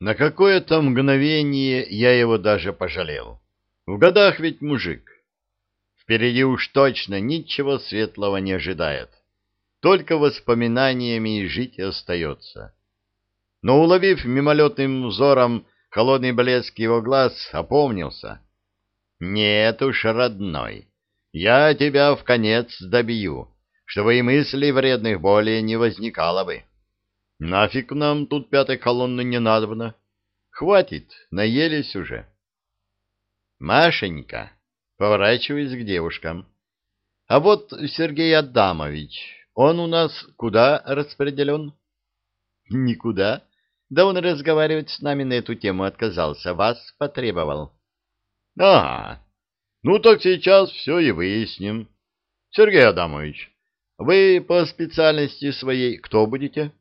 На какое-то мгновение я его даже пожалел. В годах ведь мужик. Впереди уж точно ничего светлого не ожидает. Только воспоминаниями жить остается. Но, уловив мимолетным взором холодный блеск его глаз, опомнился. «Нет уж, родной, я тебя в конец добью, чтобы и мыслей вредных более не возникало бы». Нафиг нам тут пятой колонны не надобно. Хватит, наелись уже. Машенька, поворачиваясь к девушкам. А вот Сергей Адамович, он у нас куда распределен? Никуда. Да он разговаривать с нами на эту тему отказался, вас потребовал. Ага. Ну так сейчас все и выясним. Сергей Адамович, вы по специальности своей кто будете? —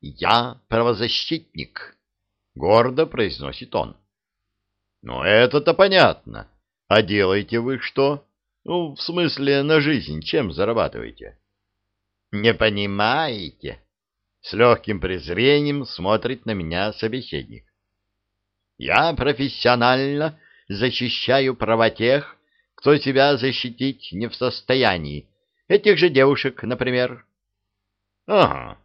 «Я правозащитник», — гордо произносит он. «Ну, это-то понятно. А делаете вы что? Ну, в смысле, на жизнь чем зарабатываете?» «Не понимаете?» С легким презрением смотрит на меня собеседник. «Я профессионально защищаю права тех, кто себя защитить не в состоянии. Этих же девушек, например». «Ага,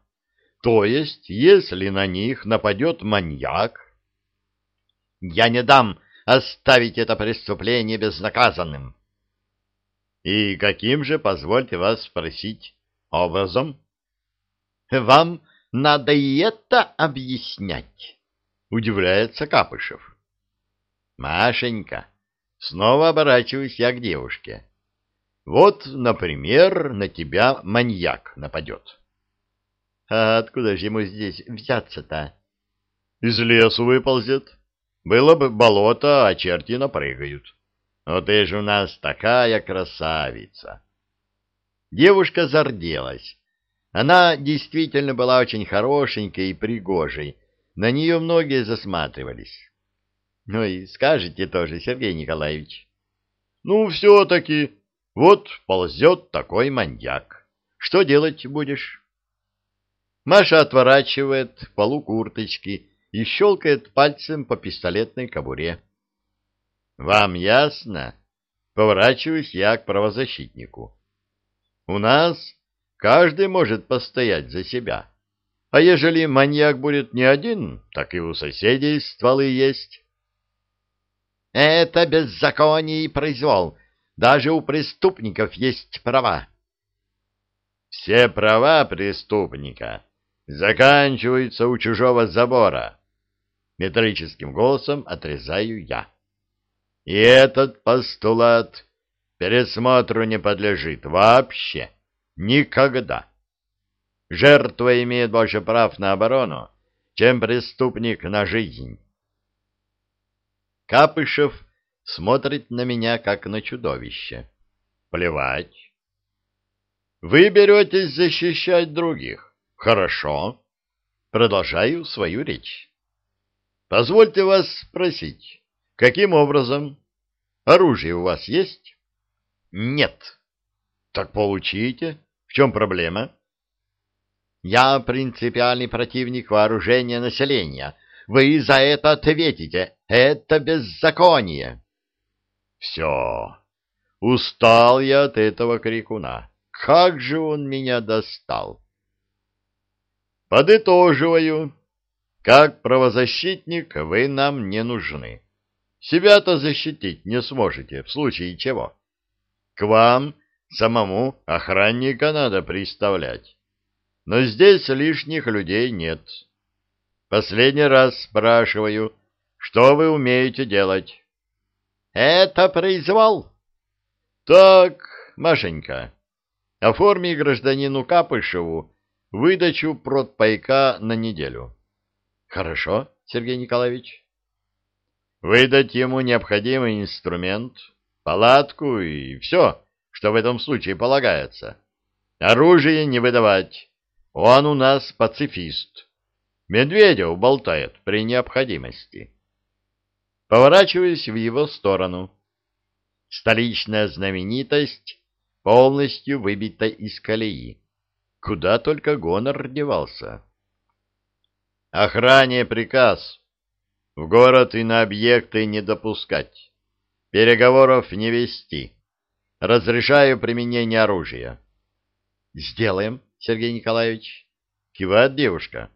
то есть, если на них нападет маньяк... Я не дам оставить это преступление безнаказанным. И каким же, позвольте вас спросить, образом? Вам надо и это объяснять, удивляется Капышев. Машенька, снова оборачиваюсь я к девушке. Вот, например, на тебя маньяк нападет. А откуда же ему здесь взяться-то? Из лесу выползет. Было бы болото, а черти напрыгают. Но ты же у нас такая красавица. Девушка зарделась. Она действительно была очень хорошенькой и пригожей. На нее многие засматривались. Ну и скажете тоже, Сергей Николаевич. Ну, все-таки, вот ползет такой маньяк. Что делать будешь? Маша отворачивает полу курточки и щелкает пальцем по пистолетной кобуре. «Вам ясно?» Поворачиваюсь я к правозащитнику. «У нас каждый может постоять за себя. А ежели маньяк будет не один, так и у соседей стволы есть». «Это беззаконие и произвол. Даже у преступников есть права». «Все права преступника заканчиваются у чужого забора. Метрическим голосом отрезаю я. И этот постулат пересмотру не подлежит вообще. Никогда. Жертва имеет больше прав на оборону, чем преступник на жизнь. Капышев смотрит на меня, как на чудовище. Плевать. Вы беретесь защищать других. Хорошо. Продолжаю свою речь. Позвольте вас спросить, каким образом? Оружие у вас есть? Нет. Так получите. В чем проблема? Я принципиальный противник вооружения населения. Вы за это ответите. Это беззаконие. Все. Устал я от этого крикуна. Как же он меня достал! Подытоживаю. Как правозащитник вы нам не нужны. Себя-то защитить не сможете, в случае чего. К вам самому охранника надо приставлять. Но здесь лишних людей нет. Последний раз спрашиваю, что вы умеете делать? Это произвол. Так, Машенька, оформи гражданину Капышеву выдачу протпайка на неделю. Хорошо, Сергей Николаевич. Выдать ему необходимый инструмент, палатку и все, что в этом случае полагается. Оружие не выдавать. Он у нас пацифист. Медведев болтает при необходимости. Поворачиваюсь в его сторону. Столичная знаменитость полностью выбита из колеи. Куда только гонор девался. Охране приказ. В город и на объекты не допускать. Переговоров не вести. Разрешаю применение оружия. Сделаем, Сергей Николаевич. Кивает девушка.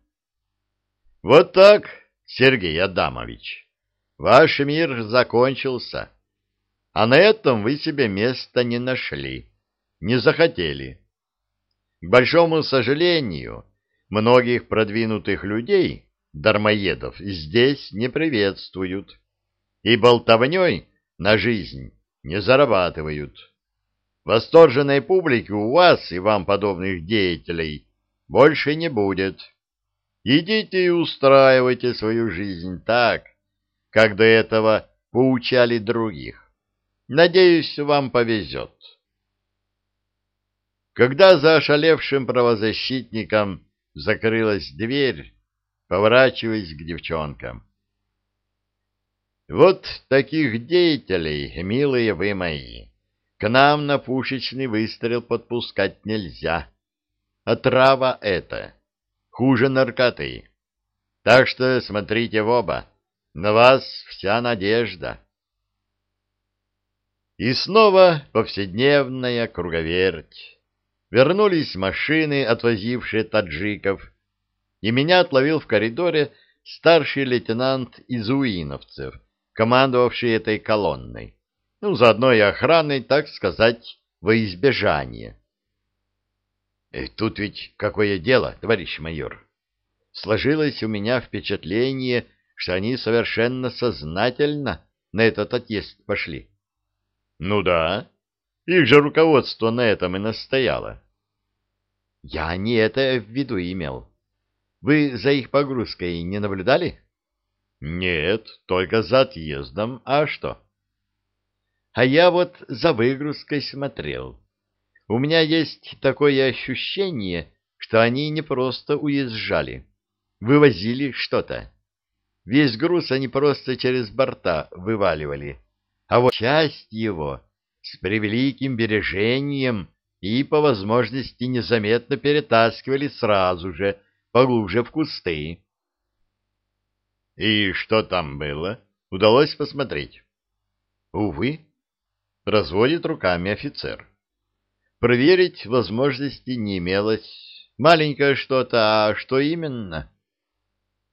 Вот так, Сергей Адамович. Ваш мир закончился. А на этом вы себе места не нашли. Не захотели. К большому сожалению, многих продвинутых людей, дармоедов, здесь не приветствуют и болтовней на жизнь не зарабатывают. Восторженной публики у вас и вам подобных деятелей больше не будет. Идите и устраивайте свою жизнь так, как до этого поучали других. Надеюсь, вам повезет. Когда за ошалевшим правозащитником закрылась дверь, поворачиваясь к девчонкам. Вот таких деятелей, милые вы мои, к нам на пушечный выстрел подпускать нельзя. Отрава это, хуже наркоты. Так что смотрите в оба, на вас вся надежда. И снова повседневная круговерть вернулись машины, отвозившие таджиков, и меня отловил в коридоре старший лейтенант Изуиновцев, командовавший этой колонной. Ну, заодно и охраной, так сказать, во избежание. И тут ведь какое дело, товарищ майор? Сложилось у меня впечатление, что они совершенно сознательно на этот отъезд пошли. Ну да, их же руководство на этом и настояло. Я не это в виду имел. Вы за их погрузкой не наблюдали? Нет, только за отъездом. А что? А я вот за выгрузкой смотрел. У меня есть такое ощущение, что они не просто уезжали, вывозили что-то. Весь груз они просто через борта вываливали, а вот часть его с превеликим бережением и, по возможности, незаметно перетаскивали сразу же, поглубже в кусты. И что там было? Удалось посмотреть? Увы, разводит руками офицер. Проверить возможности не имелось. Маленькое что-то, а что именно?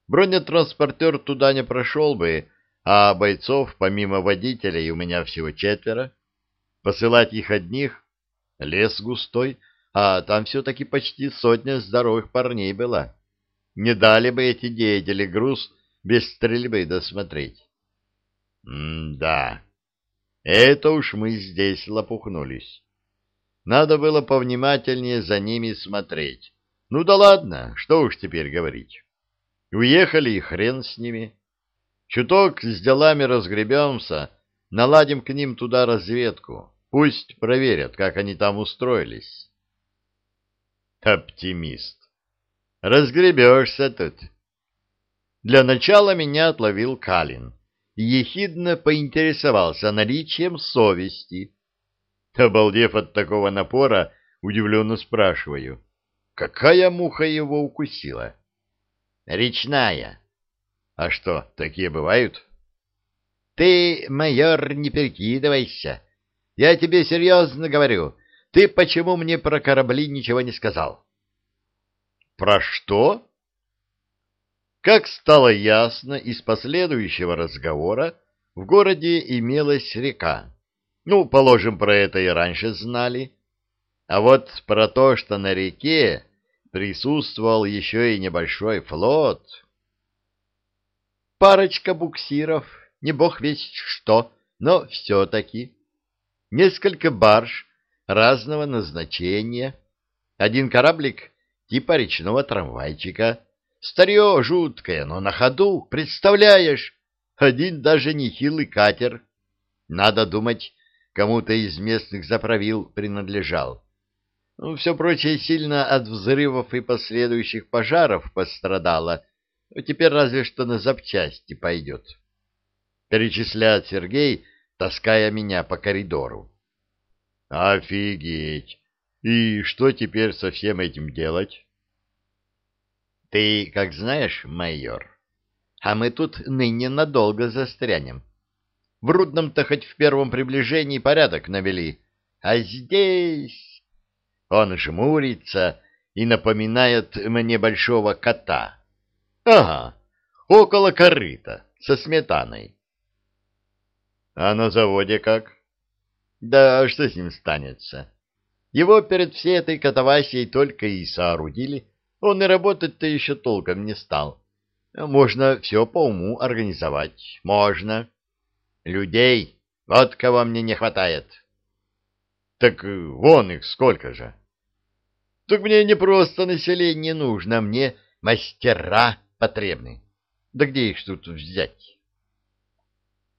Бронетранспортер туда не прошел бы, а бойцов, помимо водителей, у меня всего четверо. Посылать их одних — лес густой, а там все-таки почти сотня здоровых парней была. Не дали бы эти деятели груз без стрельбы досмотреть. М-да, это уж мы здесь лопухнулись. Надо было повнимательнее за ними смотреть. Ну да ладно, что уж теперь говорить. Уехали и хрен с ними. Чуток с делами разгребемся, наладим к ним туда разведку. Пусть проверят, как они там устроились. Оптимист. Разгребешься тут. Для начала меня отловил Калин и ехидно поинтересовался наличием совести. Обалдев от такого напора, удивленно спрашиваю, какая муха его укусила? Речная. А что, такие бывают? Ты, майор, не перекидывайся. Я тебе серьезно говорю. Ты почему мне про корабли ничего не сказал? Про что? Как стало ясно из последующего разговора, в городе имелась река. Ну, положим, про это и раньше знали. А вот про то, что на реке присутствовал еще и небольшой флот. Парочка буксиров, не бог весть что, но все-таки. Несколько барж разного назначения. Один кораблик типа речного трамвайчика. Старье жуткое, но на ходу, представляешь? Один даже нехилый катер. Надо думать, кому-то из местных заправил принадлежал. Ну, все прочее сильно от взрывов и последующих пожаров пострадало. Теперь разве что на запчасти пойдет. Перечисляет Сергей, таская меня по коридору. Офигеть! И что теперь со всем этим делать? Ты, как знаешь, майор, а мы тут ныне надолго застрянем. В Рудном-то хоть в первом приближении порядок навели, а здесь... Он жмурится и напоминает мне большого кота. Ага, около корыта, со сметаной. А на заводе как? Да что с ним станется? Его перед всей этой катавасией только и соорудили, он и работать-то еще толком не стал. Можно все по уму организовать, можно. Людей, вот кого мне не хватает. Так вон их сколько же. Так мне не просто население нужно, мне мастера потребны. Да где их тут взять?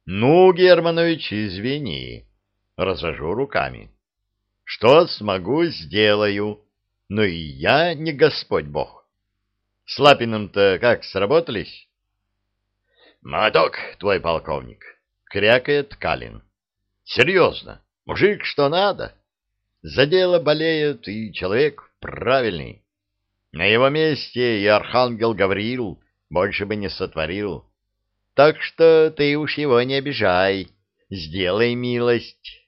Ну, Германович, извини, развожу руками. Что смогу, сделаю, но и я не Господь Бог. С Лапиным-то как, сработались? Моток, твой полковник, крякает Калин. Серьезно, мужик что надо. За дело болеет и человек правильный. На его месте и архангел Гавриил больше бы не сотворил. Так что ты уж его не обижай, сделай милость.